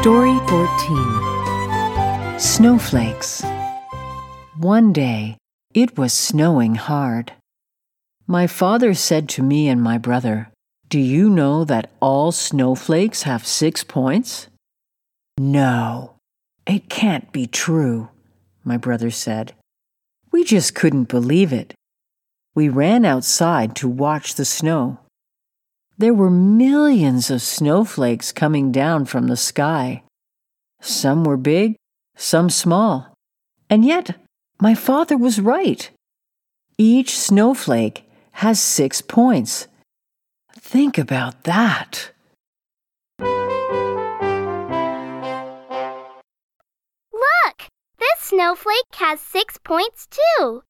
Story 14 Snowflakes. One day, it was snowing hard. My father said to me and my brother, Do you know that all snowflakes have six points? No, it can't be true, my brother said. We just couldn't believe it. We ran outside to watch the snow. There were millions of snowflakes coming down from the sky. Some were big, some small. And yet, my father was right. Each snowflake has six points. Think about that. Look! This snowflake has six points too.